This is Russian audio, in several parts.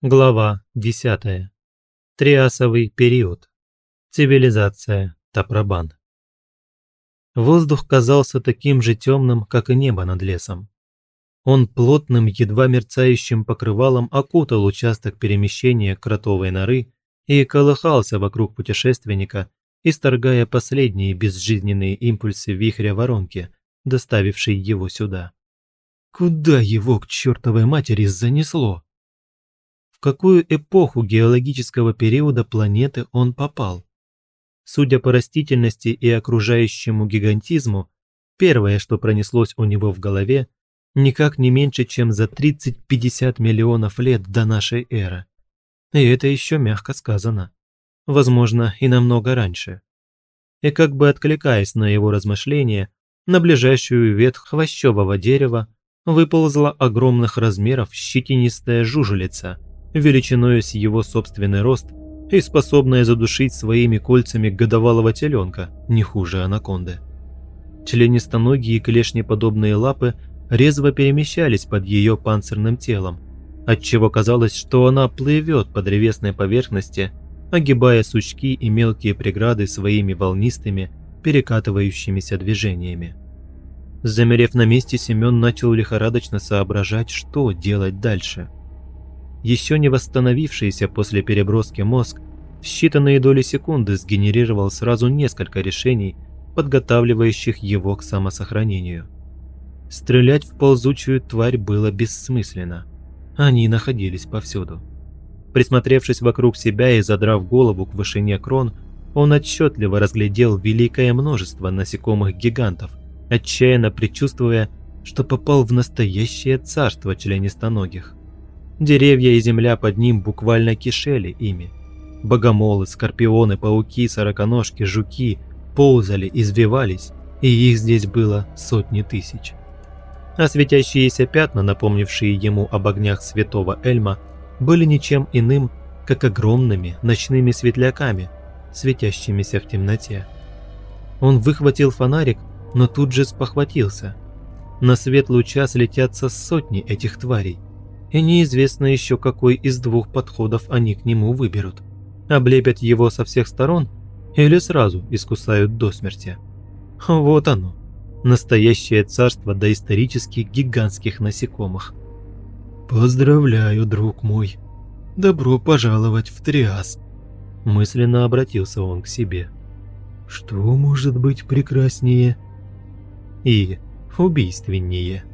Глава 10. Триасовый период. Цивилизация Тапрабан. Воздух казался таким же темным, как и небо над лесом. Он плотным, едва мерцающим покрывалом окутал участок перемещения кротовой норы и колыхался вокруг путешественника, исторгая последние безжизненные импульсы вихря воронки, доставившей его сюда. Куда его к чертовой матери занесло? В какую эпоху геологического периода планеты он попал. Судя по растительности и окружающему гигантизму, первое, что пронеслось у него в голове, никак не меньше, чем за 30-50 миллионов лет до нашей эры. И это еще мягко сказано. Возможно, и намного раньше. И как бы откликаясь на его размышления, на ближайшую ветвь хвощевого дерева выползла огромных размеров щетинистая жужелица – величиной с его собственный рост и способная задушить своими кольцами годовалого теленка, не хуже анаконды. Членистоногие клешнеподобные лапы резво перемещались под ее панцирным телом, отчего казалось, что она плывет по древесной поверхности, огибая сучки и мелкие преграды своими волнистыми, перекатывающимися движениями. Замерев на месте, Семен начал лихорадочно соображать, что делать дальше – еще не восстановившийся после переброски мозг в считанные доли секунды сгенерировал сразу несколько решений, подготавливающих его к самосохранению. Стрелять в ползучую тварь было бессмысленно. Они находились повсюду. Присмотревшись вокруг себя и задрав голову к вышине крон, он отчетливо разглядел великое множество насекомых-гигантов, отчаянно предчувствуя, что попал в настоящее царство членистоногих. Деревья и земля под ним буквально кишели ими. Богомолы, скорпионы, пауки, сороконожки, жуки ползали, извивались, и их здесь было сотни тысяч. А светящиеся пятна, напомнившие ему об огнях святого Эльма, были ничем иным, как огромными ночными светляками, светящимися в темноте. Он выхватил фонарик, но тут же спохватился. На свет луча слетятся сотни этих тварей и неизвестно еще какой из двух подходов они к нему выберут. Облепят его со всех сторон или сразу искусают до смерти. Вот оно, настоящее царство доисторических гигантских насекомых. «Поздравляю, друг мой! Добро пожаловать в Триас!» Мысленно обратился он к себе. «Что может быть прекраснее и убийственнее?»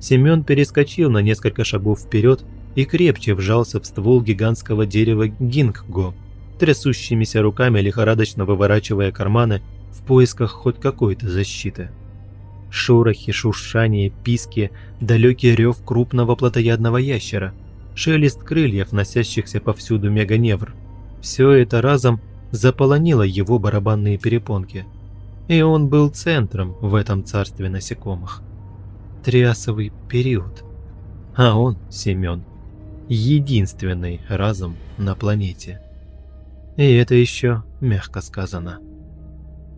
Семен перескочил на несколько шагов вперед и крепче вжался в ствол гигантского дерева гингго, трясущимися руками лихорадочно выворачивая карманы в поисках хоть какой-то защиты. Шорохи, шуршание, писки, далекий рев крупного плотоядного ящера, шелест крыльев, носящихся повсюду меганевр. Все это разом заполонило его барабанные перепонки. И он был центром в этом царстве насекомых триасовый период. А он, Семен, единственный разум на планете. И это еще мягко сказано.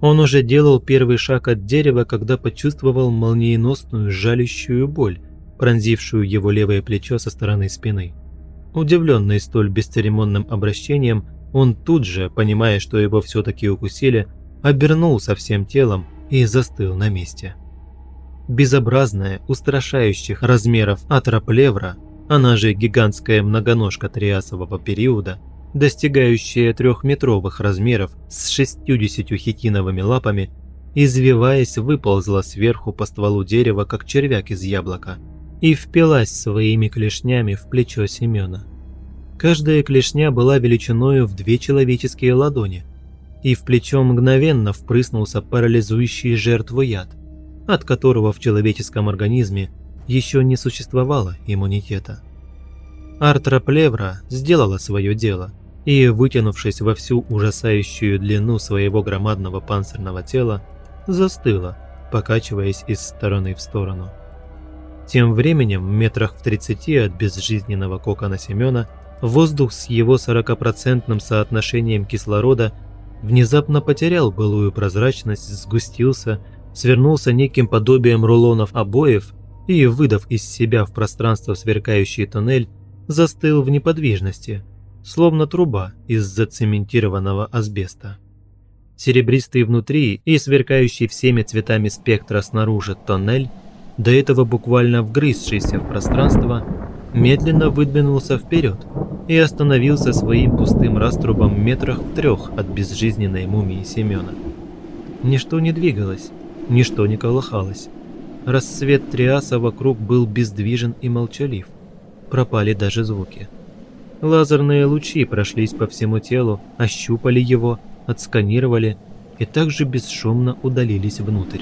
Он уже делал первый шаг от дерева, когда почувствовал молниеносную жалящую боль, пронзившую его левое плечо со стороны спины. Удивленный столь бесцеремонным обращением, он тут же, понимая, что его все-таки укусили, обернулся всем телом и застыл на месте безобразная, устрашающих размеров атроплевра, она же гигантская многоножка триасового периода, достигающая трехметровых размеров с 60 хитиновыми лапами, извиваясь, выползла сверху по стволу дерева, как червяк из яблока, и впилась своими клешнями в плечо Семена. Каждая клешня была величиною в две человеческие ладони, и в плечо мгновенно впрыснулся парализующий жертву яд от которого в человеческом организме еще не существовало иммунитета. Артроплевра сделала свое дело и, вытянувшись во всю ужасающую длину своего громадного панцирного тела, застыла, покачиваясь из стороны в сторону. Тем временем, метрах в 30 от безжизненного кокона Семена, воздух с его 40% соотношением кислорода внезапно потерял былую прозрачность, сгустился свернулся неким подобием рулонов обоев и, выдав из себя в пространство сверкающий туннель, застыл в неподвижности, словно труба из зацементированного асбеста. Серебристый внутри и сверкающий всеми цветами спектра снаружи тоннель, до этого буквально вгрызшийся в пространство, медленно выдвинулся вперед и остановился своим пустым раструбом метрах в трех от безжизненной мумии Семена. Ничто не двигалось, ничто не колыхалось. Рассвет Триаса вокруг был бездвижен и молчалив. Пропали даже звуки. Лазерные лучи прошлись по всему телу, ощупали его, отсканировали и также бесшумно удалились внутрь.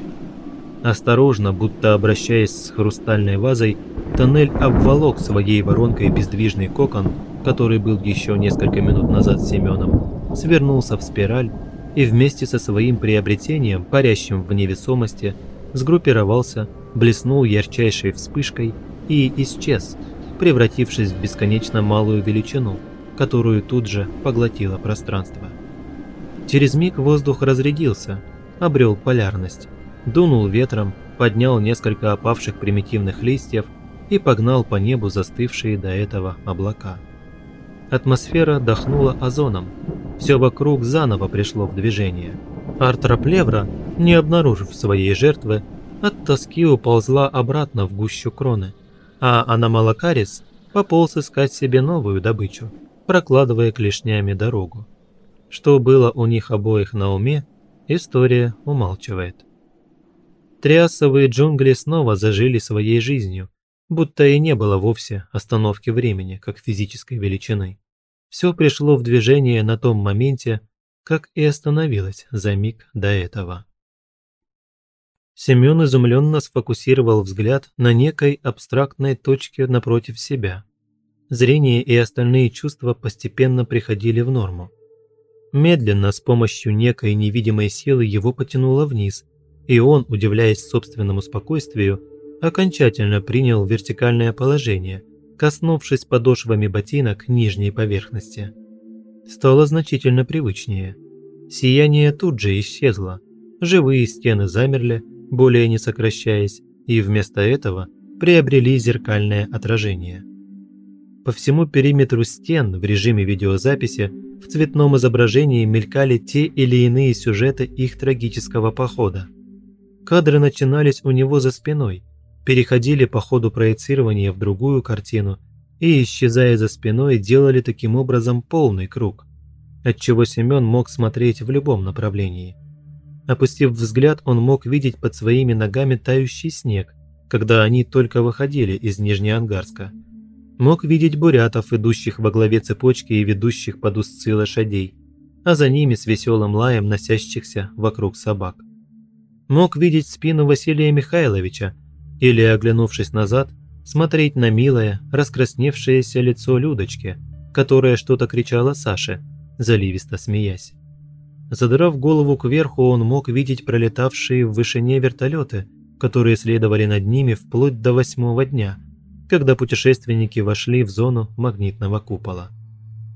Осторожно, будто обращаясь с хрустальной вазой, тоннель обволок своей воронкой бездвижный кокон, который был еще несколько минут назад Семеном, свернулся в спираль и вместе со своим приобретением, парящим в невесомости, сгруппировался, блеснул ярчайшей вспышкой и исчез, превратившись в бесконечно малую величину, которую тут же поглотило пространство. Через миг воздух разрядился, обрел полярность, дунул ветром, поднял несколько опавших примитивных листьев и погнал по небу застывшие до этого облака. Атмосфера дохнула озоном, все вокруг заново пришло в движение. Артроплевра, не обнаружив своей жертвы, от тоски уползла обратно в гущу кроны, а Аномалакарис пополз искать себе новую добычу, прокладывая клешнями дорогу. Что было у них обоих на уме, история умалчивает. Триасовые джунгли снова зажили своей жизнью, будто и не было вовсе остановки времени, как физической величины. Все пришло в движение на том моменте, как и остановилось за миг до этого. Семен изумленно сфокусировал взгляд на некой абстрактной точке напротив себя. Зрение и остальные чувства постепенно приходили в норму. Медленно, с помощью некой невидимой силы его потянуло вниз, и он, удивляясь собственному спокойствию, окончательно принял вертикальное положение, коснувшись подошвами ботинок нижней поверхности. Стало значительно привычнее. Сияние тут же исчезло, живые стены замерли, более не сокращаясь, и вместо этого приобрели зеркальное отражение. По всему периметру стен в режиме видеозаписи в цветном изображении мелькали те или иные сюжеты их трагического похода. Кадры начинались у него за спиной, переходили по ходу проецирования в другую картину и, исчезая за спиной, делали таким образом полный круг, отчего Семен мог смотреть в любом направлении. Опустив взгляд, он мог видеть под своими ногами тающий снег, когда они только выходили из Нижнеангарска – Мог видеть бурятов, идущих во главе цепочки и ведущих под узцы лошадей, а за ними с веселым лаем носящихся вокруг собак. Мог видеть спину Василия Михайловича или, оглянувшись назад, смотреть на милое, раскрасневшееся лицо Людочки, которая что-то кричала Саше, заливисто смеясь. Задрав голову кверху, он мог видеть пролетавшие в вышине вертолеты, которые следовали над ними вплоть до восьмого дня – когда путешественники вошли в зону магнитного купола.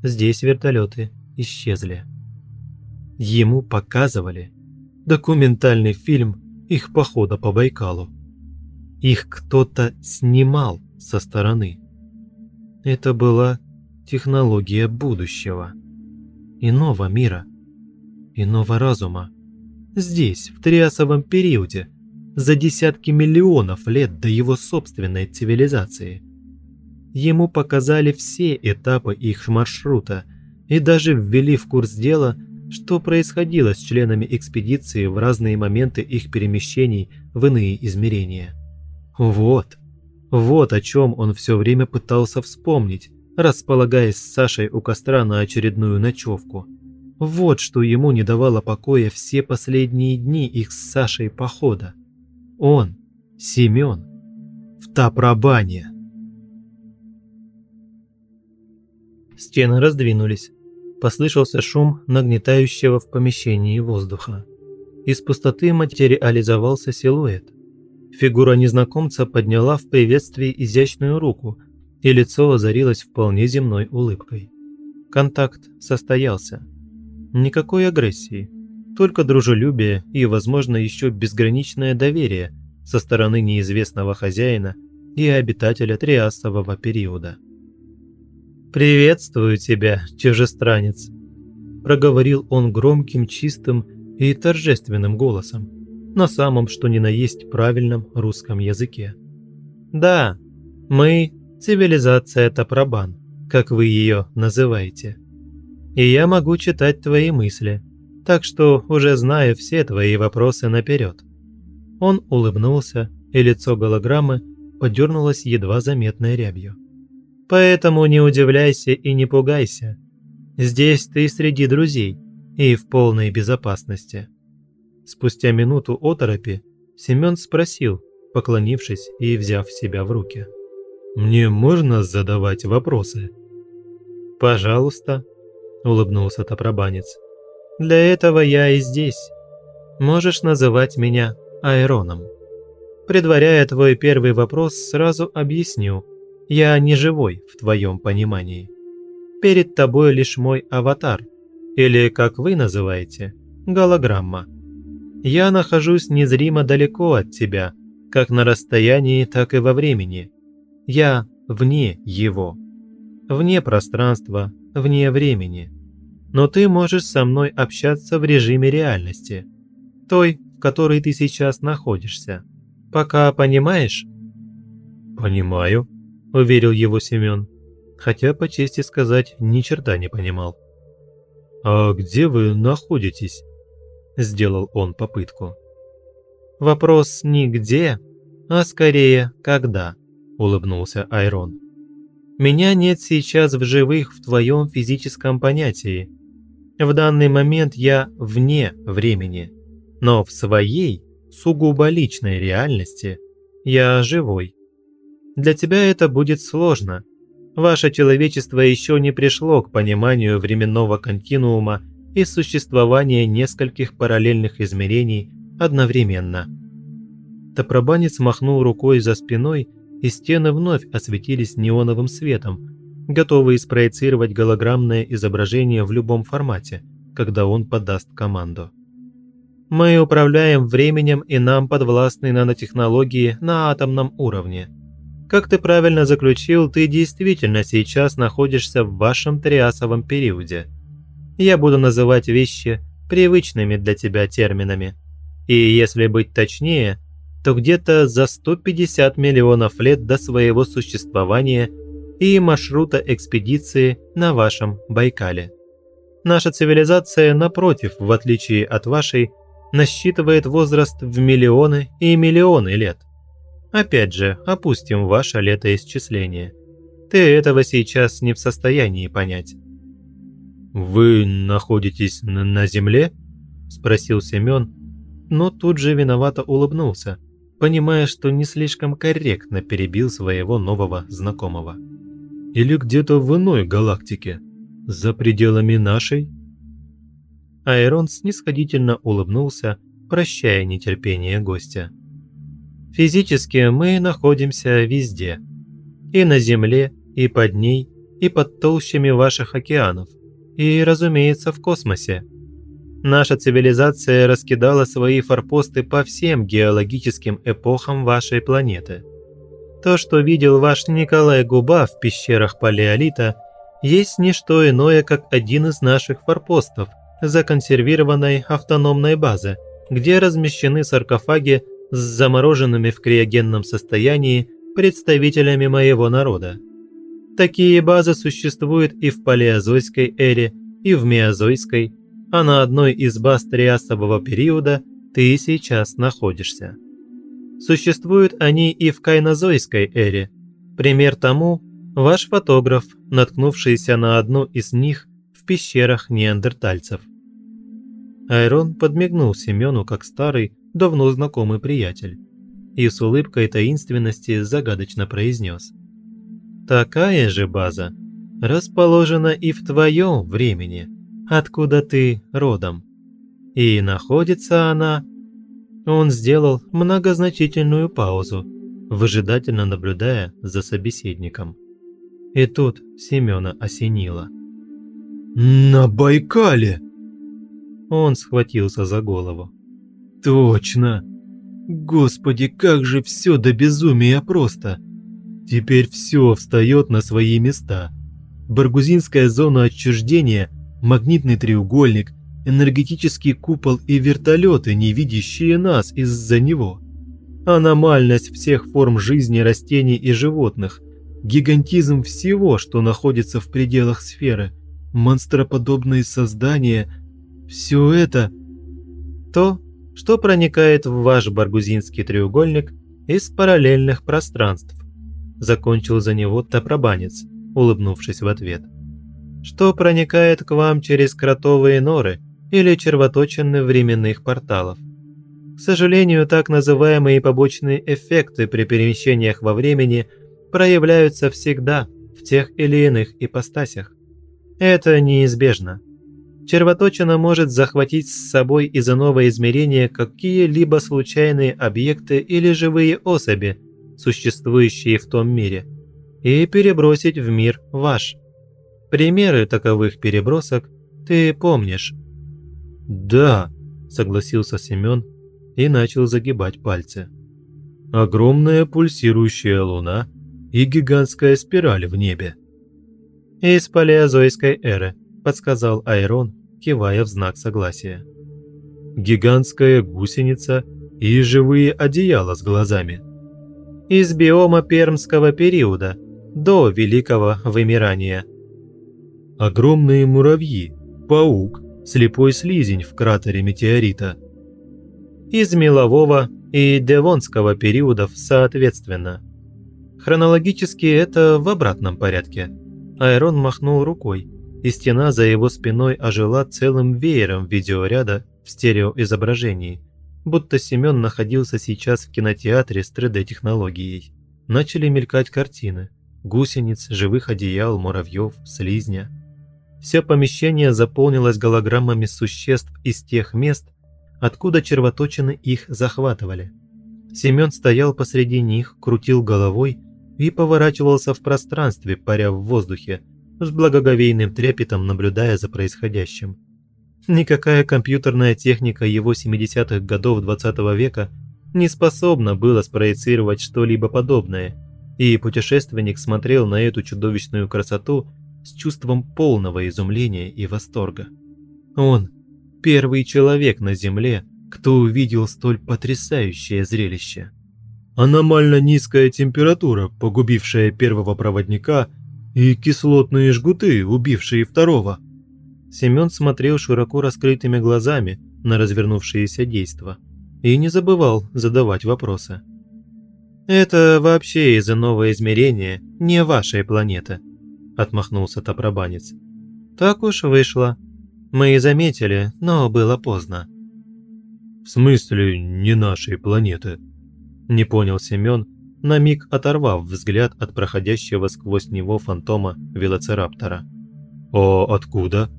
Здесь вертолеты исчезли. Ему показывали документальный фильм их похода по Байкалу. Их кто-то снимал со стороны. Это была технология будущего. Иного мира. Иного разума. Здесь, в Триасовом периоде – за десятки миллионов лет до его собственной цивилизации. Ему показали все этапы их маршрута и даже ввели в курс дела, что происходило с членами экспедиции в разные моменты их перемещений в иные измерения. Вот, вот о чем он все время пытался вспомнить, располагаясь с Сашей у костра на очередную ночевку. Вот что ему не давало покоя все последние дни их с Сашей похода. Он, Семен, в Тапрабане. Стены раздвинулись. Послышался шум нагнетающего в помещении воздуха. Из пустоты материализовался силуэт. Фигура незнакомца подняла в приветствии изящную руку, и лицо озарилось вполне земной улыбкой. Контакт состоялся. Никакой агрессии, только дружелюбие и, возможно, еще безграничное доверие со стороны неизвестного хозяина и обитателя триасового периода. «Приветствую тебя, чужестранец», – проговорил он громким, чистым и торжественным голосом, на самом что ни на есть правильном русском языке. «Да, мы – цивилизация Тапрабан, как вы ее называете. И я могу читать твои мысли, так что уже знаю все твои вопросы наперед». Он улыбнулся, и лицо голограммы подернулось едва заметной рябью. Поэтому не удивляйся и не пугайся. Здесь ты среди друзей и в полной безопасности. Спустя минуту оторопи Семен спросил, поклонившись и взяв себя в руки. «Мне можно задавать вопросы?» «Пожалуйста», – улыбнулся Топробанец. «Для этого я и здесь. Можешь называть меня Айроном. Предваряя твой первый вопрос, сразу объясню – я не живой в твоем понимании. Перед тобой лишь мой аватар, или, как вы называете, голограмма. Я нахожусь незримо далеко от тебя, как на расстоянии, так и во времени. Я вне его. Вне пространства, вне времени. Но ты можешь со мной общаться в режиме реальности, той, в которой ты сейчас находишься. Пока понимаешь? Понимаю, – уверил его Семен, хотя, по чести сказать, ни черта не понимал. «А где вы находитесь?» – сделал он попытку. «Вопрос не где, а скорее когда», – улыбнулся Айрон. «Меня нет сейчас в живых в твоем физическом понятии. В данный момент я вне времени, но в своей, сугубо личной реальности я живой. Для тебя это будет сложно. Ваше человечество еще не пришло к пониманию временного континуума и существования нескольких параллельных измерений одновременно. Топробанец махнул рукой за спиной, и стены вновь осветились неоновым светом, готовые спроецировать голограммное изображение в любом формате, когда он подаст команду. Мы управляем временем и нам подвластны нанотехнологии на атомном уровне – как ты правильно заключил, ты действительно сейчас находишься в вашем триасовом периоде. Я буду называть вещи привычными для тебя терминами. И если быть точнее, то где-то за 150 миллионов лет до своего существования и маршрута экспедиции на вашем Байкале. Наша цивилизация, напротив, в отличие от вашей, насчитывает возраст в миллионы и миллионы лет. Опять же, опустим ваше летоисчисление. Ты этого сейчас не в состоянии понять. «Вы находитесь на Земле?» – спросил Семен, но тут же виновато улыбнулся, понимая, что не слишком корректно перебил своего нового знакомого. «Или где-то в иной галактике, за пределами нашей?» Айрон снисходительно улыбнулся, прощая нетерпение гостя. Физически мы находимся везде. И на Земле, и под ней, и под толщами ваших океанов, и, разумеется, в космосе. Наша цивилизация раскидала свои форпосты по всем геологическим эпохам вашей планеты. То, что видел ваш Николай Губа в пещерах Палеолита, есть не что иное, как один из наших форпостов законсервированной автономной базы, где размещены саркофаги с замороженными в криогенном состоянии представителями моего народа. Такие базы существуют и в палеозойской эре, и в меозойской, а на одной из баз триасового периода ты сейчас находишься. Существуют они и в кайнозойской эре. Пример тому – ваш фотограф, наткнувшийся на одну из них в пещерах неандертальцев. Айрон подмигнул Семену как старый, давно знакомый приятель, и с улыбкой таинственности загадочно произнес. «Такая же база расположена и в твоем времени, откуда ты родом. И находится она...» Он сделал многозначительную паузу, выжидательно наблюдая за собеседником. И тут Семена осенило. «На Байкале!» Он схватился за голову. Точно! Господи, как же все до безумия просто! Теперь все встает на свои места. баргузинская зона отчуждения, магнитный треугольник, энергетический купол и вертолеты, не видящие нас из-за него. Аномальность всех форм жизни растений и животных, гигантизм всего, что находится в пределах сферы, монстроподобные создания – все это – то, что проникает в ваш баргузинский треугольник из параллельных пространств. Закончил за него топробанец, улыбнувшись в ответ. Что проникает к вам через кротовые норы или червоточины временных порталов. К сожалению, так называемые побочные эффекты при перемещениях во времени проявляются всегда в тех или иных ипостасях. Это неизбежно. Червоточина может захватить с собой из иного измерения какие-либо случайные объекты или живые особи, существующие в том мире, и перебросить в мир ваш. Примеры таковых перебросок ты помнишь. «Да», – согласился Семен и начал загибать пальцы. «Огромная пульсирующая луна и гигантская спираль в небе». «Из палеозойской эры», – подсказал Айрон, кивая в знак согласия. «Гигантская гусеница и живые одеяла с глазами». «Из биома пермского периода, до Великого Вымирания». «Огромные муравьи, паук, слепой слизень в кратере метеорита. Из мелового и девонского периодов соответственно. Хронологически это в обратном порядке. Айрон махнул рукой, и стена за его спиной ожила целым веером видеоряда в стереоизображении, будто Семен находился сейчас в кинотеатре с 3D-технологией. Начали мелькать картины – гусениц, живых одеял, муравьев, слизня – все помещение заполнилось голограммами существ из тех мест, откуда червоточины их захватывали. Семен стоял посреди них, крутил головой и поворачивался в пространстве, паря в воздухе, с благоговейным трепетом наблюдая за происходящим. Никакая компьютерная техника его 70-х годов 20 -го века не способна была спроецировать что-либо подобное, и путешественник смотрел на эту чудовищную красоту – с чувством полного изумления и восторга. Он – первый человек на Земле, кто увидел столь потрясающее зрелище. Аномально низкая температура, погубившая первого проводника, и кислотные жгуты, убившие второго. Семен смотрел широко раскрытыми глазами на развернувшееся действо и не забывал задавать вопросы. «Это вообще из иного измерения, не вашей планеты», отмахнулся Топробанец. Так уж вышло. Мы и заметили, но было поздно. В смысле, не нашей планеты? Не понял Семен, на миг оторвав взгляд от проходящего сквозь него фантома велоцираптора. «О, откуда?»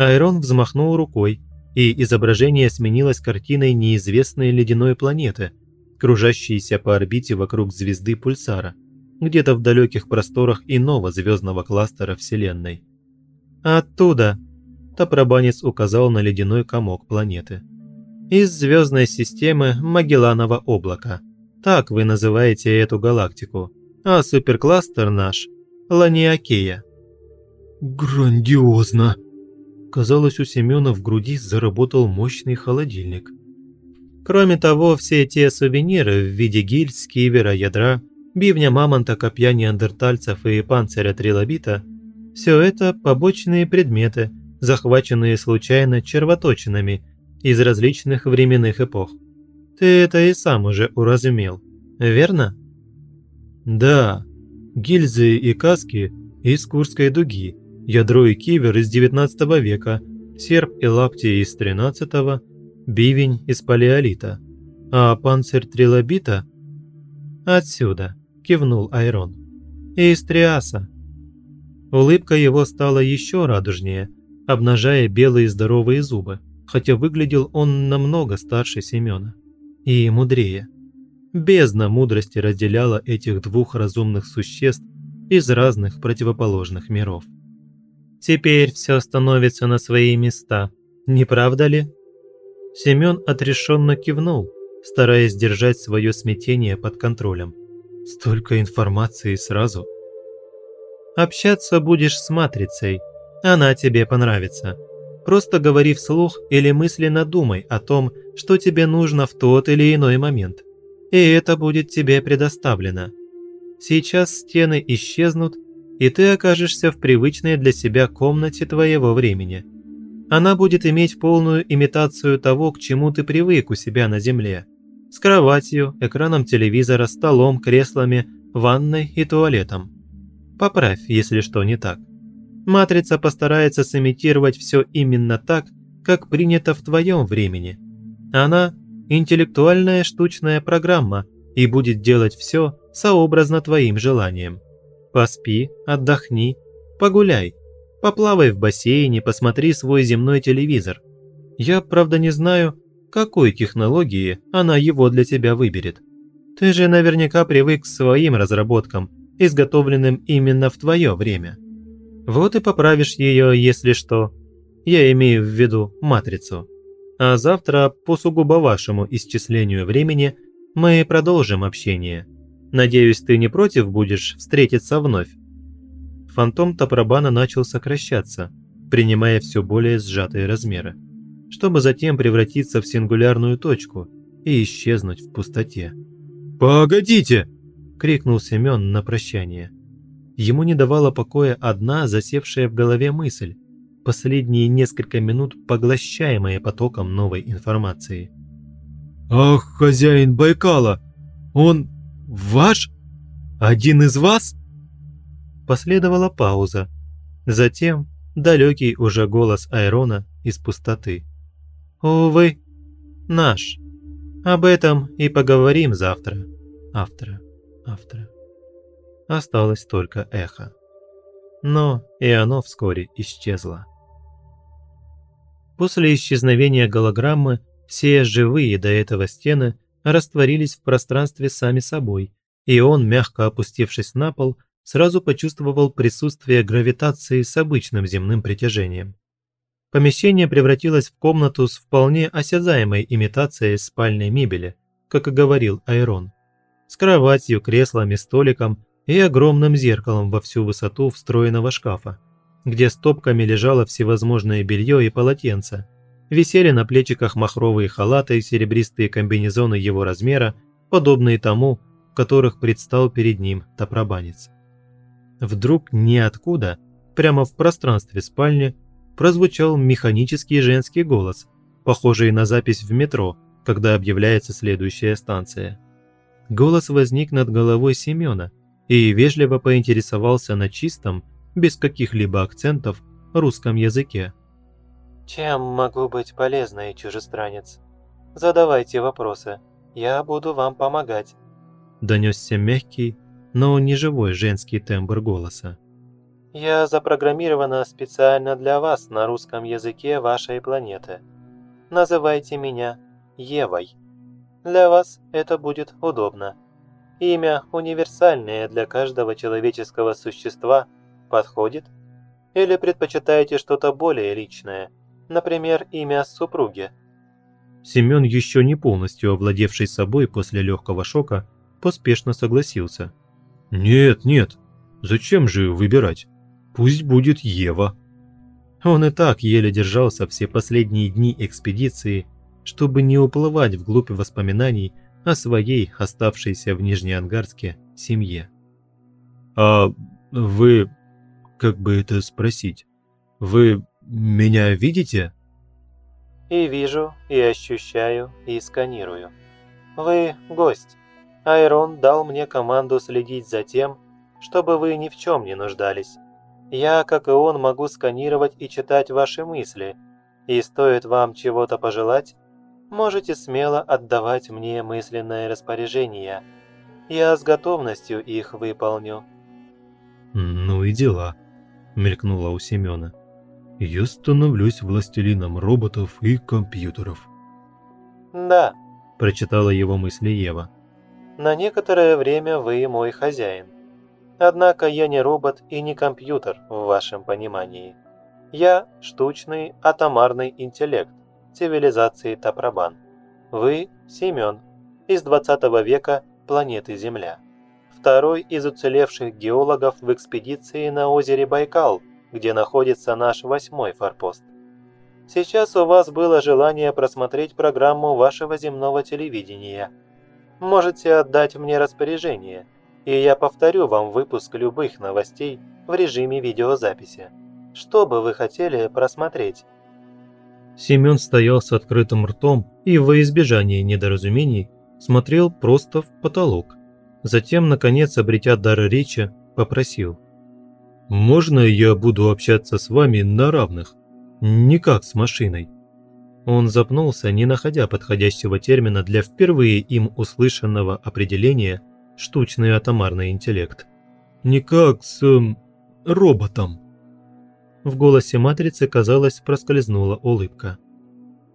Айрон взмахнул рукой, и изображение сменилось картиной неизвестной ледяной планеты, кружащейся по орбите вокруг звезды Пульсара – где-то в далеких просторах иного звездного кластера Вселенной. «Оттуда!» – Топробанец указал на ледяной комок планеты. «Из звездной системы Магелланова облака. Так вы называете эту галактику. А суперкластер наш – Ланиакея». «Грандиозно!» Казалось, у Семена в груди заработал мощный холодильник. Кроме того, все те сувениры в виде гильз, кивера, ядра бивня мамонта, копья неандертальцев и панциря трилобита – все это побочные предметы, захваченные случайно червоточинами из различных временных эпох. Ты это и сам уже уразумел, верно? Да, гильзы и каски из Курской дуги, ядро и кивер из 19 века, серп и лапти из 13 бивень из палеолита, а панцирь трилобита – отсюда – кивнул Айрон. «Из Триаса». Улыбка его стала еще радужнее, обнажая белые здоровые зубы, хотя выглядел он намного старше Семена. И мудрее. Бездна мудрости разделяла этих двух разумных существ из разных противоположных миров. «Теперь все становится на свои места, не правда ли?» Семен отрешенно кивнул, стараясь держать свое смятение под контролем. Столько информации сразу. Общаться будешь с матрицей. Она тебе понравится. Просто говори вслух или мысленно думай о том, что тебе нужно в тот или иной момент. И это будет тебе предоставлено. Сейчас стены исчезнут, и ты окажешься в привычной для себя комнате твоего времени. Она будет иметь полную имитацию того, к чему ты привык у себя на Земле. С кроватью, экраном телевизора, столом, креслами, ванной и туалетом. Поправь, если что не так. Матрица постарается сымитировать все именно так, как принято в твоем времени. Она – интеллектуальная штучная программа и будет делать все сообразно твоим желаниям. Поспи, отдохни, погуляй, поплавай в бассейне, посмотри свой земной телевизор. Я, правда, не знаю, какой технологии она его для тебя выберет. Ты же наверняка привык к своим разработкам, изготовленным именно в твое время. Вот и поправишь ее, если что. Я имею в виду матрицу. А завтра, по сугубо вашему исчислению времени, мы продолжим общение. Надеюсь, ты не против будешь встретиться вновь?» Фантом Тапрабана начал сокращаться, принимая все более сжатые размеры, чтобы затем превратиться в сингулярную точку и исчезнуть в пустоте. «Погодите!» – крикнул Семен на прощание. Ему не давала покоя одна засевшая в голове мысль, последние несколько минут поглощаемая потоком новой информации. «Ах, хозяин Байкала! Он «Ваш? Один из вас?» Последовала пауза. Затем далекий уже голос Айрона из пустоты. «Увы, наш. Об этом и поговорим завтра. Автора, автора». Осталось только эхо. Но и оно вскоре исчезло. После исчезновения голограммы все живые до этого стены растворились в пространстве сами собой, и он, мягко опустившись на пол, сразу почувствовал присутствие гравитации с обычным земным притяжением. Помещение превратилось в комнату с вполне осязаемой имитацией спальной мебели, как и говорил Айрон. С кроватью, креслами, столиком и огромным зеркалом во всю высоту встроенного шкафа, где стопками лежало всевозможное белье и полотенца – висели на плечиках махровые халаты и серебристые комбинезоны его размера, подобные тому, в которых предстал перед ним топробанец. Вдруг ниоткуда, прямо в пространстве спальни, прозвучал механический женский голос, похожий на запись в метро, когда объявляется следующая станция. Голос возник над головой Семена и вежливо поинтересовался на чистом, без каких-либо акцентов, русском языке. «Чем могу быть полезной, чужестранец? Задавайте вопросы, я буду вам помогать», – донесся мягкий, но не живой женский тембр голоса. «Я запрограммирована специально для вас на русском языке вашей планеты. Называйте меня Евой. Для вас это будет удобно. Имя универсальное для каждого человеческого существа подходит? Или предпочитаете что-то более личное – Например, имя супруги. Семен, еще не полностью овладевший собой после легкого шока, поспешно согласился. «Нет, нет, зачем же выбирать? Пусть будет Ева». Он и так еле держался все последние дни экспедиции, чтобы не уплывать вглубь воспоминаний о своей оставшейся в Нижнеангарске семье. «А вы... как бы это спросить? Вы меня видите?» «И вижу, и ощущаю, и сканирую. Вы гость. Айрон дал мне команду следить за тем, чтобы вы ни в чем не нуждались. Я, как и он, могу сканировать и читать ваши мысли, и стоит вам чего-то пожелать, можете смело отдавать мне мысленное распоряжение. Я с готовностью их выполню». «Ну и дела», — мелькнуло у Семена я становлюсь властелином роботов и компьютеров. «Да», – прочитала его мысли Ева. «На некоторое время вы мой хозяин. Однако я не робот и не компьютер в вашем понимании. Я – штучный атомарный интеллект цивилизации Тапрабан. Вы – Семен, из 20 века планеты Земля. второй из уцелевших геологов в экспедиции на озере Байкал, где находится наш восьмой форпост. Сейчас у вас было желание просмотреть программу вашего земного телевидения. Можете отдать мне распоряжение, и я повторю вам выпуск любых новостей в режиме видеозаписи. Что бы вы хотели просмотреть? Семен стоял с открытым ртом и во избежание недоразумений смотрел просто в потолок. Затем, наконец, обретя дар речи, попросил. «Можно я буду общаться с вами на равных?» Не как с машиной. Он запнулся, не находя подходящего термина для впервые им услышанного определения «штучный атомарный интеллект». Не как с... Э, роботом. В голосе матрицы, казалось, проскользнула улыбка.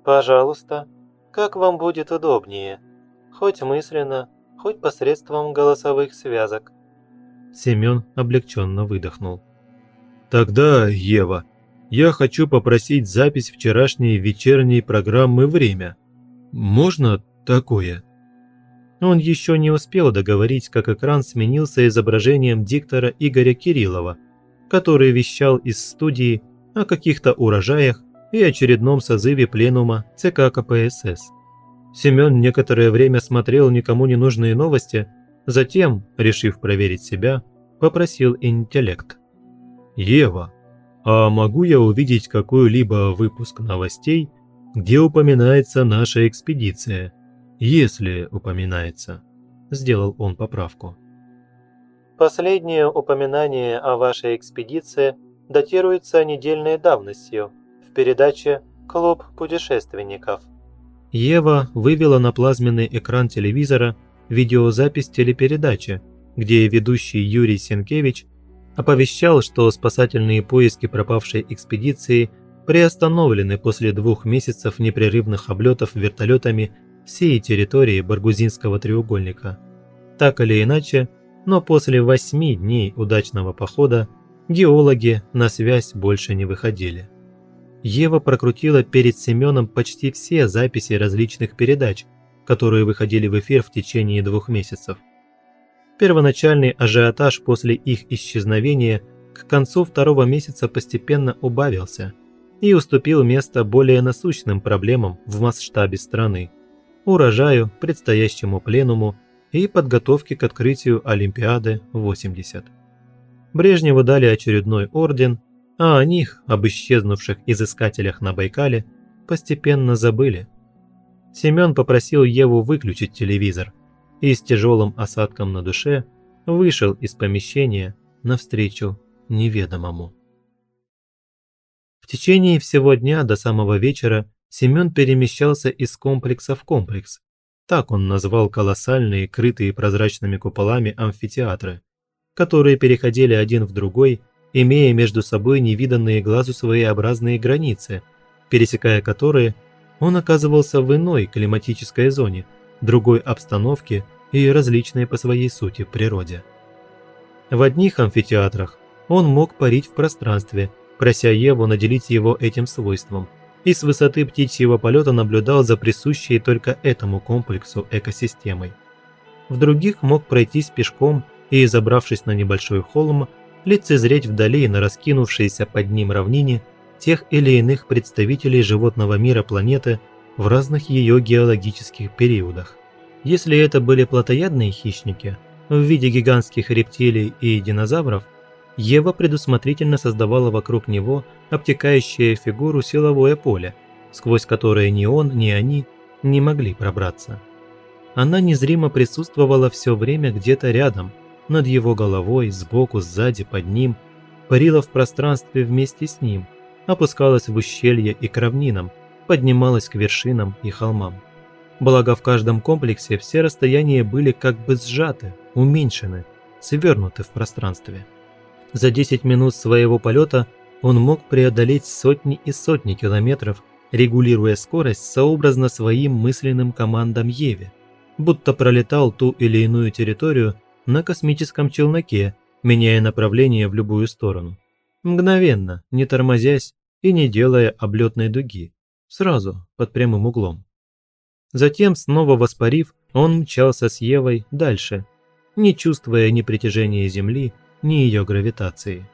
«Пожалуйста, как вам будет удобнее. Хоть мысленно, хоть посредством голосовых связок». Семен облегченно выдохнул. «Тогда, Ева, я хочу попросить запись вчерашней вечерней программы «Время». Можно такое?» Он еще не успел договорить, как экран сменился изображением диктора Игоря Кириллова, который вещал из студии о каких-то урожаях и очередном созыве пленума ЦК КПСС. Семен некоторое время смотрел никому не нужные новости, затем, решив проверить себя, попросил интеллект. «Ева, а могу я увидеть какой-либо выпуск новостей, где упоминается наша экспедиция, если упоминается?» Сделал он поправку. Последнее упоминание о вашей экспедиции датируется недельной давностью в передаче «Клуб путешественников». Ева вывела на плазменный экран телевизора видеозапись телепередачи, где ведущий Юрий Сенкевич оповещал, что спасательные поиски пропавшей экспедиции приостановлены после двух месяцев непрерывных облетов вертолетами всей территории Баргузинского треугольника. Так или иначе, но после восьми дней удачного похода геологи на связь больше не выходили. Ева прокрутила перед Семеном почти все записи различных передач, которые выходили в эфир в течение двух месяцев. Первоначальный ажиотаж после их исчезновения к концу второго месяца постепенно убавился и уступил место более насущным проблемам в масштабе страны – урожаю, предстоящему пленуму и подготовке к открытию Олимпиады 80. Брежневу дали очередной орден, а о них, об исчезнувших изыскателях на Байкале, постепенно забыли. Семен попросил Еву выключить телевизор – и с тяжелым осадком на душе вышел из помещения навстречу неведомому. В течение всего дня до самого вечера Семен перемещался из комплекса в комплекс. Так он назвал колоссальные, крытые прозрачными куполами амфитеатры, которые переходили один в другой, имея между собой невиданные глазу своеобразные границы, пересекая которые он оказывался в иной климатической зоне – другой обстановке и различной по своей сути природе. В одних амфитеатрах он мог парить в пространстве, прося Еву наделить его этим свойством, и с высоты птичьего полета наблюдал за присущей только этому комплексу экосистемой. В других мог пройтись пешком и, забравшись на небольшой холм, лицезреть вдали на раскинувшейся под ним равнине тех или иных представителей животного мира планеты – в разных ее геологических периодах. Если это были плотоядные хищники в виде гигантских рептилий и динозавров, Ева предусмотрительно создавала вокруг него обтекающее фигуру силовое поле, сквозь которое ни он, ни они не могли пробраться. Она незримо присутствовала все время где-то рядом, над его головой, сбоку, сзади, под ним, парила в пространстве вместе с ним, опускалась в ущелье и к равнинам, поднималась к вершинам и холмам. Благо в каждом комплексе все расстояния были как бы сжаты, уменьшены, свернуты в пространстве. За 10 минут своего полета он мог преодолеть сотни и сотни километров, регулируя скорость сообразно своим мысленным командам Еве, будто пролетал ту или иную территорию на космическом челноке, меняя направление в любую сторону. Мгновенно, не тормозясь и не делая облетной дуги, сразу, под прямым углом. Затем, снова воспарив, он мчался с Евой дальше, не чувствуя ни притяжения Земли, ни ее гравитации.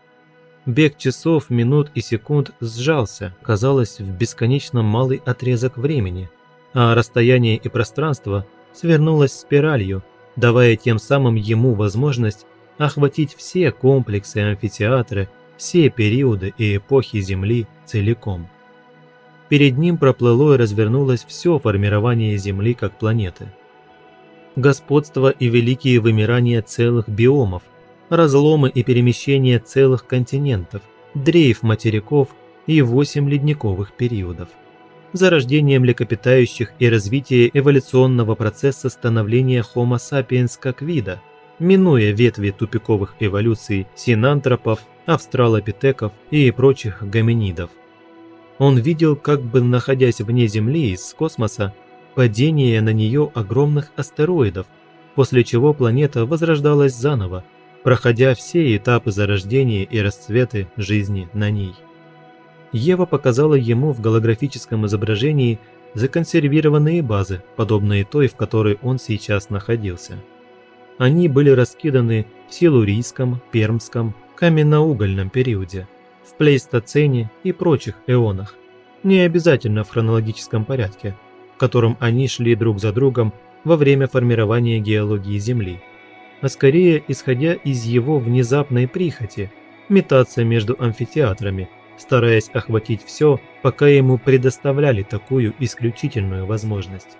Бег часов, минут и секунд сжался, казалось, в бесконечно малый отрезок времени, а расстояние и пространство свернулось спиралью, давая тем самым ему возможность охватить все комплексы амфитеатры, все периоды и эпохи Земли целиком. Перед ним проплыло и развернулось все формирование Земли как планеты. Господство и великие вымирания целых биомов, разломы и перемещения целых континентов, дрейф материков и восемь ледниковых периодов. Зарождение млекопитающих и развитие эволюционного процесса становления Homo sapiens как вида, минуя ветви тупиковых эволюций синантропов, австралопитеков и прочих гоминидов. Он видел, как бы находясь вне Земли из космоса, падение на нее огромных астероидов, после чего планета возрождалась заново, проходя все этапы зарождения и расцветы жизни на ней. Ева показала ему в голографическом изображении законсервированные базы, подобные той, в которой он сейчас находился. Они были раскиданы в Силурийском, Пермском, каменноугольном периоде, в плейстоцене и прочих эонах, не обязательно в хронологическом порядке, в котором они шли друг за другом во время формирования геологии Земли а скорее исходя из его внезапной прихоти метаться между амфитеатрами, стараясь охватить все, пока ему предоставляли такую исключительную возможность.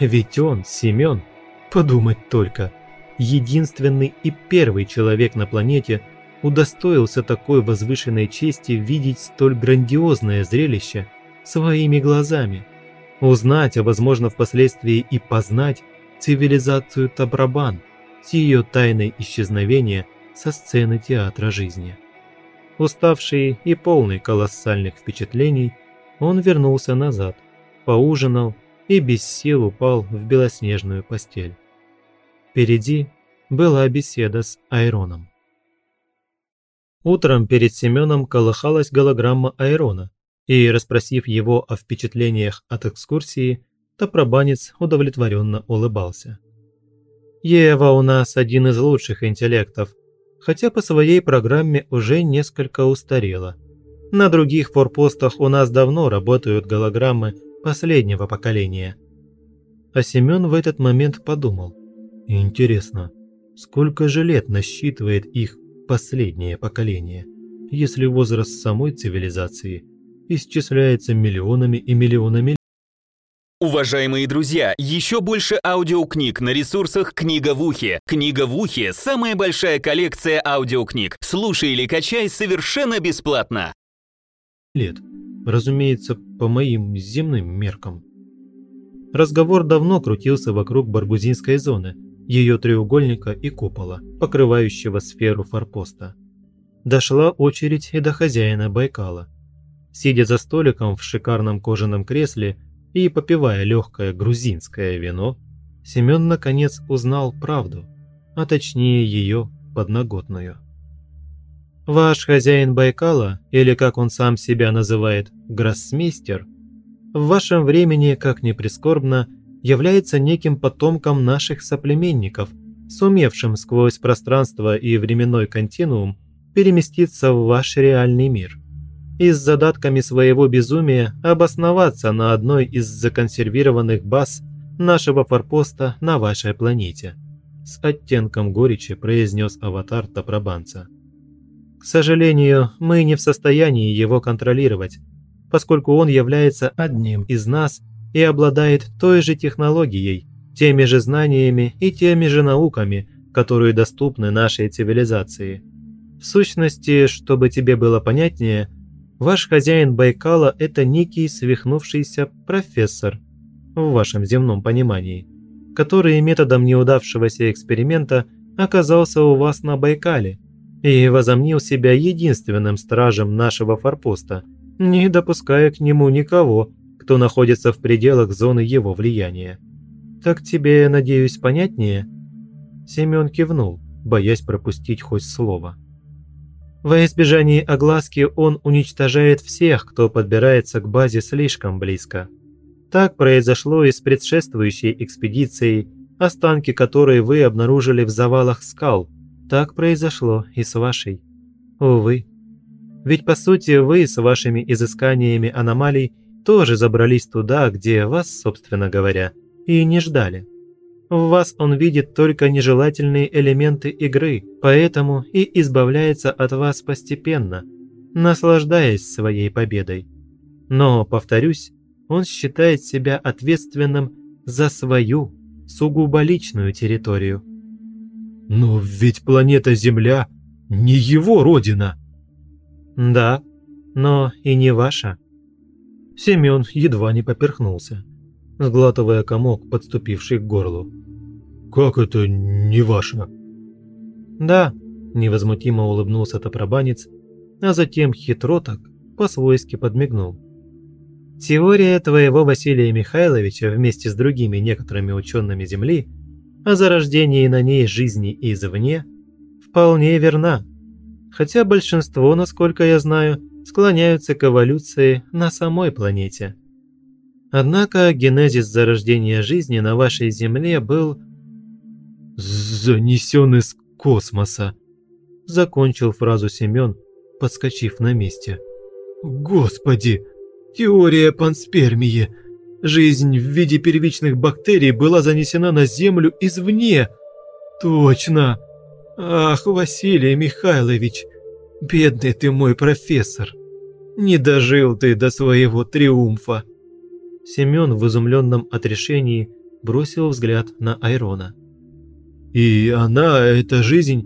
Ведь он, Семен, подумать только, единственный и первый человек на планете удостоился такой возвышенной чести видеть столь грандиозное зрелище своими глазами, узнать, а возможно впоследствии и познать цивилизацию Табрабан – с ее тайной исчезновения со сцены театра жизни. Уставший и полный колоссальных впечатлений, он вернулся назад, поужинал и без сил упал в белоснежную постель. Впереди была беседа с Айроном. Утром перед Семеном колыхалась голограмма Айрона, и, расспросив его о впечатлениях от экскурсии, Топробанец удовлетворенно улыбался. Ева у нас один из лучших интеллектов, хотя по своей программе уже несколько устарела. На других форпостах у нас давно работают голограммы последнего поколения. А Семен в этот момент подумал. Интересно, сколько же лет насчитывает их последнее поколение, если возраст самой цивилизации исчисляется миллионами и миллионами Уважаемые друзья, еще больше аудиокниг на ресурсах «Книга в ухе». «Книга в ухе» — самая большая коллекция аудиокниг. Слушай или качай совершенно бесплатно. Лет. Разумеется, по моим земным меркам. Разговор давно крутился вокруг Баргузинской зоны, ее треугольника и купола, покрывающего сферу форпоста. Дошла очередь и до хозяина Байкала. Сидя за столиком в шикарном кожаном кресле, и, попивая легкое грузинское вино, Семен наконец узнал правду, а точнее ее подноготную. Ваш хозяин Байкала, или как он сам себя называет, гроссмейстер, в вашем времени, как ни прискорбно, является неким потомком наших соплеменников, сумевшим сквозь пространство и временной континуум переместиться в ваш реальный мир и с задатками своего безумия обосноваться на одной из законсервированных баз нашего форпоста на вашей планете. С оттенком горечи произнес аватар Топробанца. К сожалению, мы не в состоянии его контролировать, поскольку он является одним из нас и обладает той же технологией, теми же знаниями и теми же науками, которые доступны нашей цивилизации. В сущности, чтобы тебе было понятнее – Ваш хозяин Байкала – это некий свихнувшийся профессор, в вашем земном понимании, который методом неудавшегося эксперимента оказался у вас на Байкале и возомнил себя единственным стражем нашего форпоста, не допуская к нему никого, кто находится в пределах зоны его влияния. Так тебе, надеюсь, понятнее?» Семен кивнул, боясь пропустить хоть слово. Во избежание огласки он уничтожает всех, кто подбирается к базе слишком близко. Так произошло и с предшествующей экспедицией, останки которой вы обнаружили в завалах скал. Так произошло и с вашей. Увы. Ведь по сути вы с вашими изысканиями аномалий тоже забрались туда, где вас, собственно говоря, и не ждали. В вас он видит только нежелательные элементы игры, поэтому и избавляется от вас постепенно, наслаждаясь своей победой. Но, повторюсь, он считает себя ответственным за свою, сугубо личную территорию. Но ведь планета Земля не его родина. Да, но и не ваша. Семен едва не поперхнулся, сглатывая комок, подступивший к горлу. «Как это не ваша?» «Да», – невозмутимо улыбнулся топробанец, а затем хитро так, по-свойски подмигнул. Теория твоего Василия Михайловича вместе с другими некоторыми учеными Земли о зарождении на ней жизни извне вполне верна, хотя большинство, насколько я знаю, склоняются к эволюции на самой планете. Однако генезис зарождения жизни на вашей Земле был «Занесен из космоса», – закончил фразу Семен, подскочив на месте. «Господи!» Теория панспермии. Жизнь в виде первичных бактерий была занесена на Землю извне. Точно. Ах, Василий Михайлович, бедный ты мой профессор. Не дожил ты до своего триумфа. Семен в изумленном отрешении бросил взгляд на Айрона. И она, эта жизнь,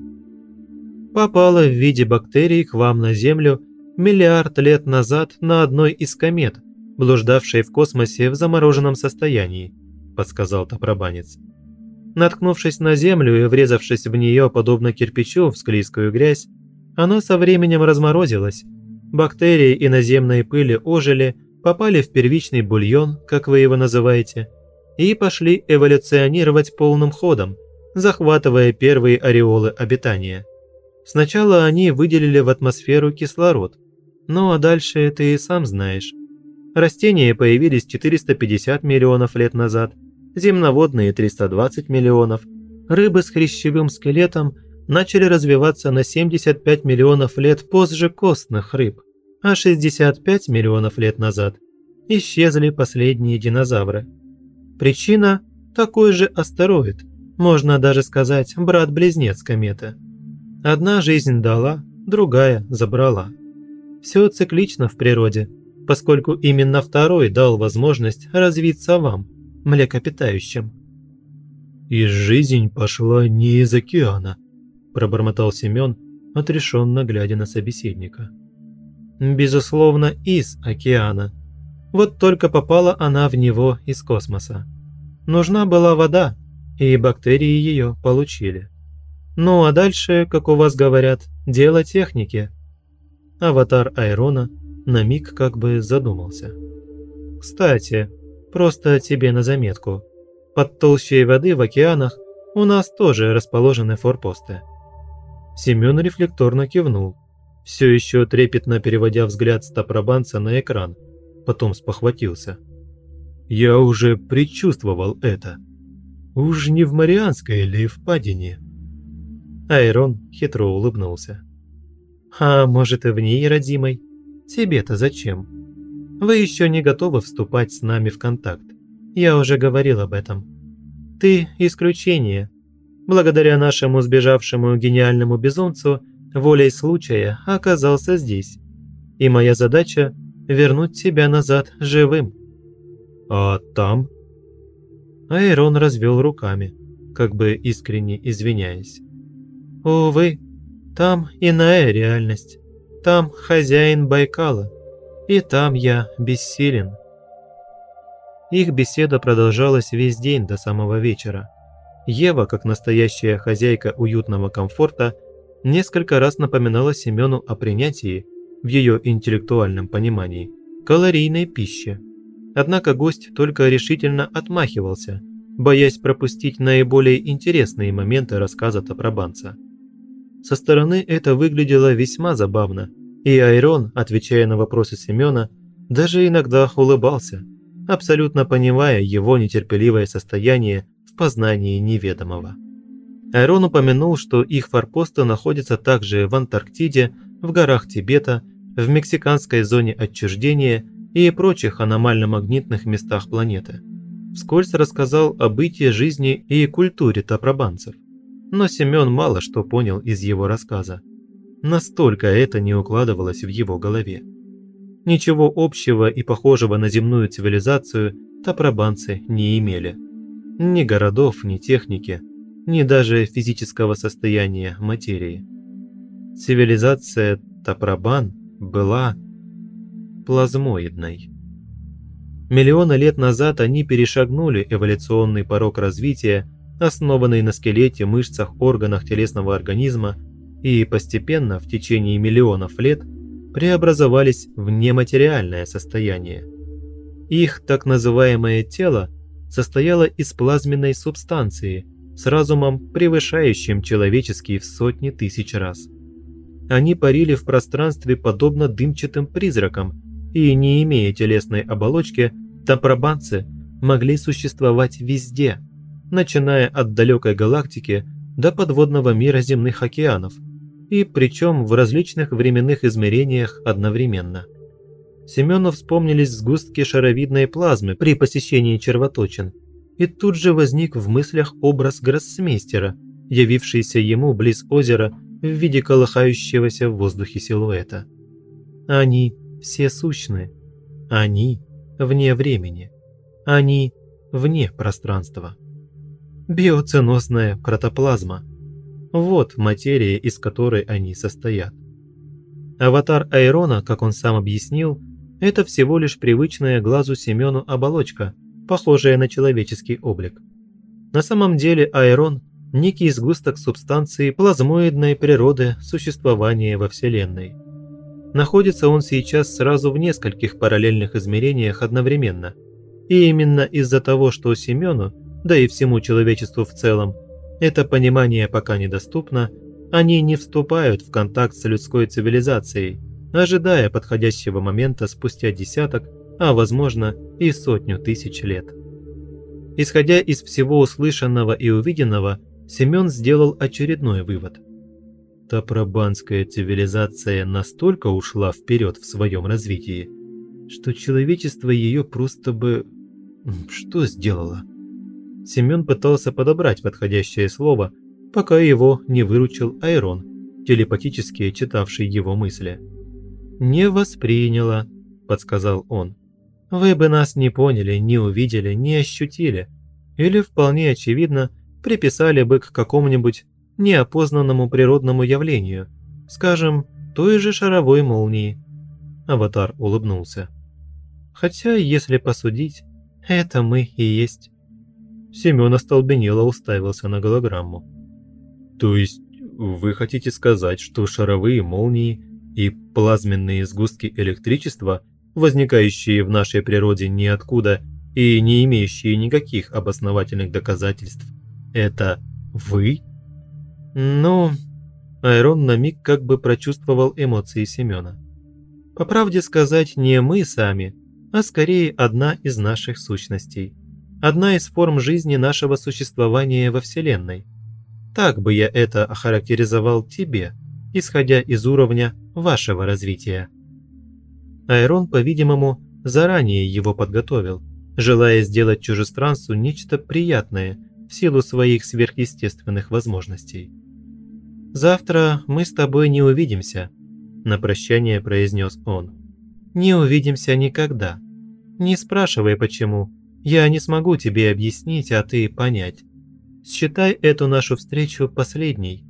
попала в виде бактерий к вам на Землю миллиард лет назад на одной из комет, блуждавшей в космосе в замороженном состоянии», – подсказал Топробанец. Наткнувшись на Землю и врезавшись в нее подобно кирпичу в склизкую грязь, она со временем разморозилась. Бактерии и наземные пыли ожили, попали в первичный бульон, как вы его называете, и пошли эволюционировать полным ходом, захватывая первые ореолы обитания. Сначала они выделили в атмосферу кислород – ну а дальше ты и сам знаешь. Растения появились 450 миллионов лет назад, земноводные 320 миллионов, рыбы с хрящевым скелетом начали развиваться на 75 миллионов лет позже костных рыб, а 65 миллионов лет назад исчезли последние динозавры. Причина – такой же астероид, можно даже сказать брат-близнец кометы. Одна жизнь дала, другая забрала. Все циклично в природе, поскольку именно второй дал возможность развиться вам, млекопитающим. «И жизнь пошла не из океана», – пробормотал Семен, отрешенно глядя на собеседника. «Безусловно, из океана. Вот только попала она в него из космоса. Нужна была вода, и бактерии ее получили. Ну а дальше, как у вас говорят, дело техники – Аватар Айрона на миг как бы задумался. «Кстати, просто тебе на заметку. Под толщей воды в океанах у нас тоже расположены форпосты». Семен рефлекторно кивнул, все еще трепетно переводя взгляд стопробанца на экран, потом спохватился. «Я уже предчувствовал это. Уж не в Марианской ли впадине?» Айрон хитро улыбнулся. А может и в ней родимой? Тебе-то зачем? Вы еще не готовы вступать с нами в контакт. Я уже говорил об этом. Ты исключение. Благодаря нашему сбежавшему гениальному безумцу, волей случая оказался здесь. И моя задача – вернуть тебя назад живым. А там? Айрон развел руками, как бы искренне извиняясь. Увы, там иная реальность. Там хозяин Байкала. И там я бессилен. Их беседа продолжалась весь день до самого вечера. Ева, как настоящая хозяйка уютного комфорта, несколько раз напоминала Семену о принятии, в ее интеллектуальном понимании, калорийной пищи. Однако гость только решительно отмахивался, боясь пропустить наиболее интересные моменты рассказа Топробанца. Со стороны это выглядело весьма забавно, и Айрон, отвечая на вопросы Семена, даже иногда улыбался, абсолютно понимая его нетерпеливое состояние познании неведомого. Айрон упомянул, что их форпосты находятся также в Антарктиде, в горах Тибета, в мексиканской зоне отчуждения и прочих аномально-магнитных местах планеты. Вскользь рассказал о бытии жизни и культуре тапробанцев. Но Семен мало что понял из его рассказа. Настолько это не укладывалось в его голове. Ничего общего и похожего на земную цивилизацию тапробанцы не имели. Ни городов, ни техники, ни даже физического состояния материи. Цивилизация Тапрабан была плазмоидной. Миллионы лет назад они перешагнули эволюционный порог развития, основанный на скелете, мышцах, органах телесного организма, и постепенно, в течение миллионов лет, преобразовались в нематериальное состояние. Их так называемое тело состояло из плазменной субстанции с разумом, превышающим человеческий в сотни тысяч раз. Они парили в пространстве подобно дымчатым призракам, и, не имея телесной оболочки, тапробанцы могли существовать везде, начиная от далекой галактики до подводного мира земных океанов, и причем в различных временных измерениях одновременно. Семену вспомнились сгустки шаровидной плазмы при посещении червоточин, и тут же возник в мыслях образ гроссмейстера, явившийся ему близ озера в виде колыхающегося в воздухе силуэта. Они все сущны. Они вне времени. Они вне пространства. Биоценосная протоплазма. Вот материя, из которой они состоят. Аватар Айрона, как он сам объяснил, это всего лишь привычная глазу Семену оболочка, похожая на человеческий облик. На самом деле Айрон – некий сгусток субстанции плазмоидной природы существования во Вселенной – Находится он сейчас сразу в нескольких параллельных измерениях одновременно. И именно из-за того, что Семену, да и всему человечеству в целом, это понимание пока недоступно, они не вступают в контакт с людской цивилизацией, ожидая подходящего момента спустя десяток, а возможно и сотню тысяч лет. Исходя из всего услышанного и увиденного, Семен сделал очередной вывод – Тапробанская цивилизация настолько ушла вперед в своем развитии, что человечество ее просто бы... что сделало? Семен пытался подобрать подходящее слово, пока его не выручил Айрон, телепатически читавший его мысли. «Не восприняло», – подсказал он. «Вы бы нас не поняли, не увидели, не ощутили. Или, вполне очевидно, приписали бы к какому-нибудь неопознанному природному явлению, скажем, той же шаровой молнии. Аватар улыбнулся. Хотя, если посудить, это мы и есть. Семен остолбенело уставился на голограмму. То есть вы хотите сказать, что шаровые молнии и плазменные сгустки электричества, возникающие в нашей природе ниоткуда и не имеющие никаких обосновательных доказательств, это вы? «Ну...» Айрон на миг как бы прочувствовал эмоции Семена. «По правде сказать, не мы сами, а скорее одна из наших сущностей. Одна из форм жизни нашего существования во Вселенной. Так бы я это охарактеризовал тебе, исходя из уровня вашего развития». Айрон, по-видимому, заранее его подготовил, желая сделать чужестранцу нечто приятное в силу своих сверхъестественных возможностей. «Завтра мы с тобой не увидимся», – на прощание произнес он. «Не увидимся никогда. Не спрашивай, почему. Я не смогу тебе объяснить, а ты понять. Считай эту нашу встречу последней.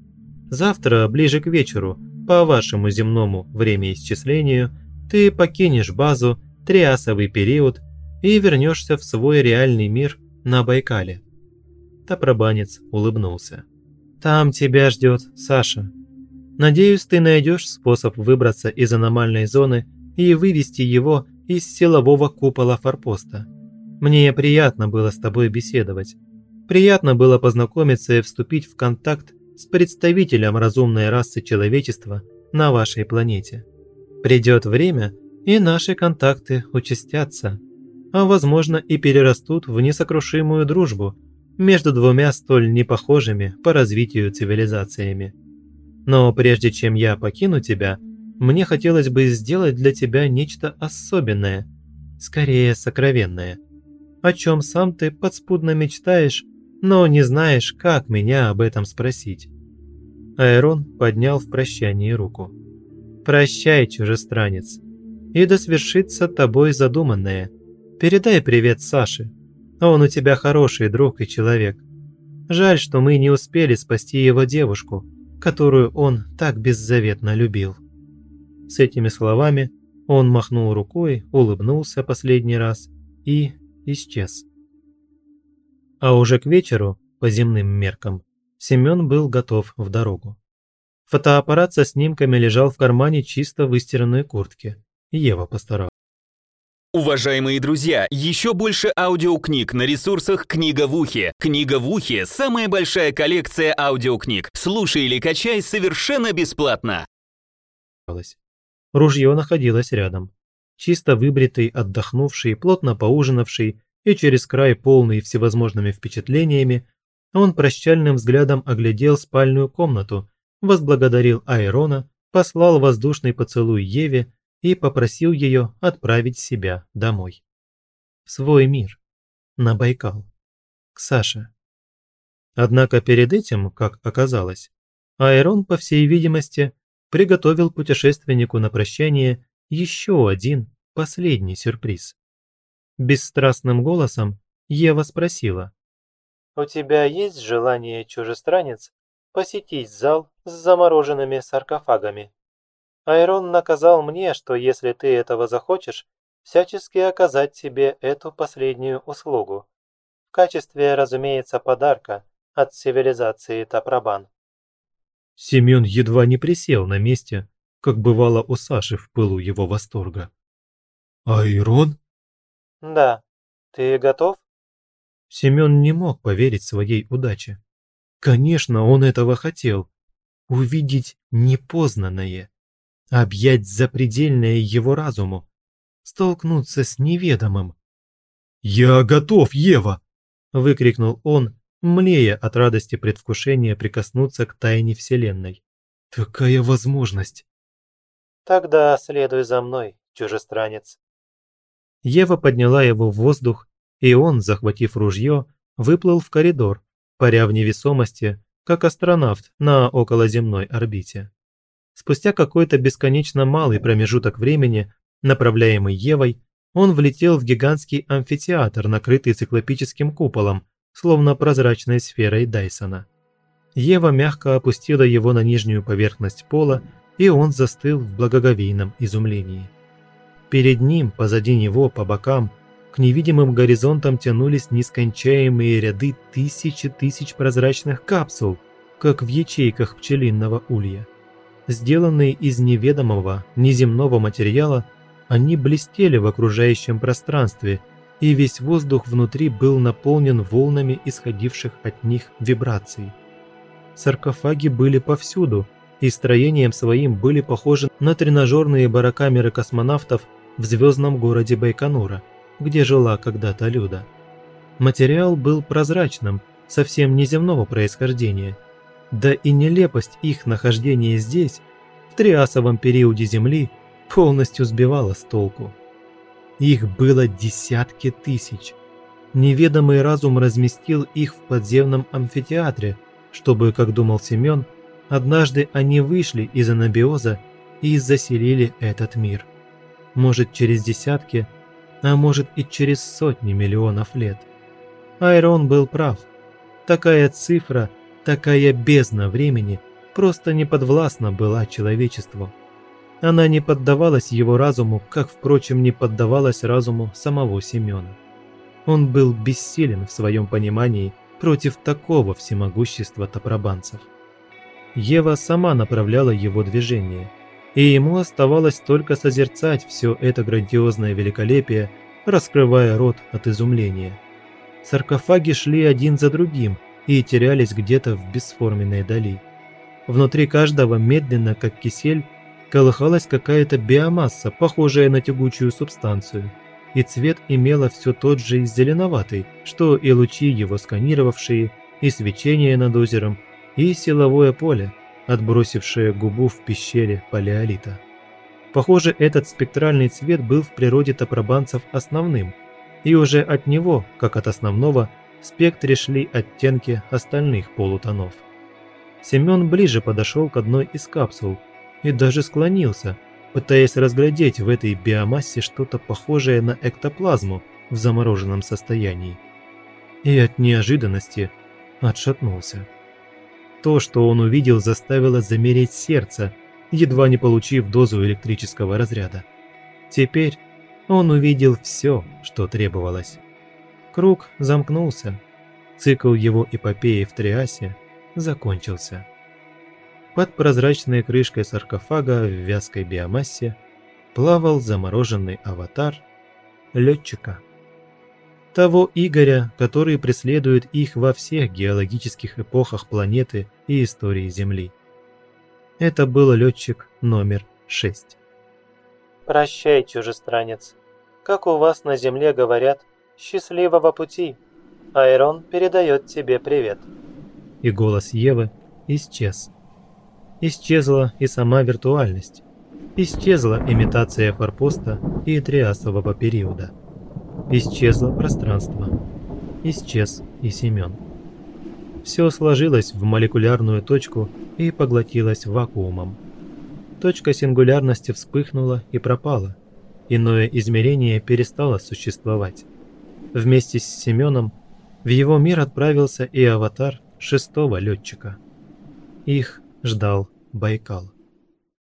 Завтра, ближе к вечеру, по вашему земному времяисчислению, ты покинешь базу, триасовый период и вернешься в свой реальный мир на Байкале». Топробанец улыбнулся. Там тебя ждет Саша. Надеюсь, ты найдешь способ выбраться из аномальной зоны и вывести его из силового купола форпоста. Мне приятно было с тобой беседовать. Приятно было познакомиться и вступить в контакт с представителем разумной расы человечества на вашей планете. Придет время, и наши контакты участятся, а возможно и перерастут в несокрушимую дружбу – между двумя столь непохожими по развитию цивилизациями. Но прежде чем я покину тебя, мне хотелось бы сделать для тебя нечто особенное, скорее сокровенное, о чем сам ты подспудно мечтаешь, но не знаешь, как меня об этом спросить. Айрон поднял в прощании руку. «Прощай, чужестранец, и да свершится тобой задуманное. Передай привет Саше, он у тебя хороший друг и человек. Жаль, что мы не успели спасти его девушку, которую он так беззаветно любил». С этими словами он махнул рукой, улыбнулся последний раз и исчез. А уже к вечеру, по земным меркам, Семен был готов в дорогу. Фотоаппарат со снимками лежал в кармане чисто выстиранной куртки. Ева постаралась. Уважаемые друзья, еще больше аудиокниг на ресурсах «Книга в ухе». «Книга в ухе» — самая большая коллекция аудиокниг. Слушай или качай совершенно бесплатно. Ружье находилось рядом. Чисто выбритый, отдохнувший, плотно поужинавший и через край полный всевозможными впечатлениями, он прощальным взглядом оглядел спальную комнату, возблагодарил Айрона, послал воздушный поцелуй Еве и попросил ее отправить себя домой. В свой мир. На Байкал. К Саше. Однако перед этим, как оказалось, Айрон, по всей видимости, приготовил путешественнику на прощание еще один, последний сюрприз. Бесстрастным голосом Ева спросила. «У тебя есть желание, чужестранец, посетить зал с замороженными саркофагами?» Айрон наказал мне, что если ты этого захочешь, всячески оказать тебе эту последнюю услугу. В качестве, разумеется, подарка от цивилизации Тапрабан. Семен едва не присел на месте, как бывало у Саши в пылу его восторга. «Айрон?» «Да. Ты готов?» Семен не мог поверить своей удаче. Конечно, он этого хотел. Увидеть непознанное объять запредельное его разуму, столкнуться с неведомым. «Я готов, Ева!» – выкрикнул он, млея от радости предвкушения прикоснуться к тайне Вселенной. «Такая возможность!» «Тогда следуй за мной, чужестранец!» Ева подняла его в воздух, и он, захватив ружье, выплыл в коридор, паря в невесомости, как астронавт на околоземной орбите. Спустя какой-то бесконечно малый промежуток времени, направляемый Евой, он влетел в гигантский амфитеатр, накрытый циклопическим куполом, словно прозрачной сферой Дайсона. Ева мягко опустила его на нижнюю поверхность пола, и он застыл в благоговейном изумлении. Перед ним, позади него, по бокам, к невидимым горизонтам тянулись нескончаемые ряды тысячи тысяч прозрачных капсул, как в ячейках пчелиного улья. Сделанные из неведомого, неземного материала, они блестели в окружающем пространстве, и весь воздух внутри был наполнен волнами исходивших от них вибраций. Саркофаги были повсюду, и строением своим были похожи на тренажерные барокамеры космонавтов в звездном городе Байконура, где жила когда-то Люда. Материал был прозрачным, совсем неземного происхождения – да и нелепость их нахождения здесь, в триасовом периоде Земли, полностью сбивала с толку. Их было десятки тысяч. Неведомый разум разместил их в подземном амфитеатре, чтобы, как думал Семен, однажды они вышли из анабиоза и заселили этот мир. Может, через десятки, а может и через сотни миллионов лет. Айрон был прав. Такая цифра Такая бездна времени просто не подвластна была человечеству. Она не поддавалась его разуму, как, впрочем, не поддавалась разуму самого Семена. Он был бессилен в своем понимании против такого всемогущества топробанцев. Ева сама направляла его движение, и ему оставалось только созерцать все это грандиозное великолепие, раскрывая рот от изумления. Саркофаги шли один за другим – и терялись где-то в бесформенной дали. Внутри каждого медленно, как кисель, колыхалась какая-то биомасса, похожая на тягучую субстанцию. и цвет имела все тот же зеленоватый, что и лучи его сканировавшие, и свечение над озером, и силовое поле, отбросившее губу в пещере палеолита. Похоже, этот спектральный цвет был в природе топробанцев основным, и уже от него, как от основного, в спектре шли оттенки остальных полутонов. Семен ближе подошел к одной из капсул и даже склонился, пытаясь разглядеть в этой биомассе что-то похожее на эктоплазму в замороженном состоянии. И от неожиданности отшатнулся. То, что он увидел, заставило замереть сердце, едва не получив дозу электрического разряда. Теперь он увидел все, что требовалось. Круг замкнулся. Цикл его эпопеи в Триасе закончился. Под прозрачной крышкой саркофага в вязкой биомассе плавал замороженный аватар летчика. Того Игоря, который преследует их во всех геологических эпохах планеты и истории Земли. Это был летчик номер 6. «Прощай, чужестранец. Как у вас на Земле говорят, счастливого пути. Айрон передает тебе привет». И голос Евы исчез. Исчезла и сама виртуальность. Исчезла имитация форпоста и триасового периода. Исчезло пространство. Исчез и Семен. Все сложилось в молекулярную точку и поглотилось вакуумом. Точка сингулярности вспыхнула и пропала. Иное измерение перестало существовать. Вместе с Семеном в его мир отправился и аватар шестого летчика. Их ждал Байкал.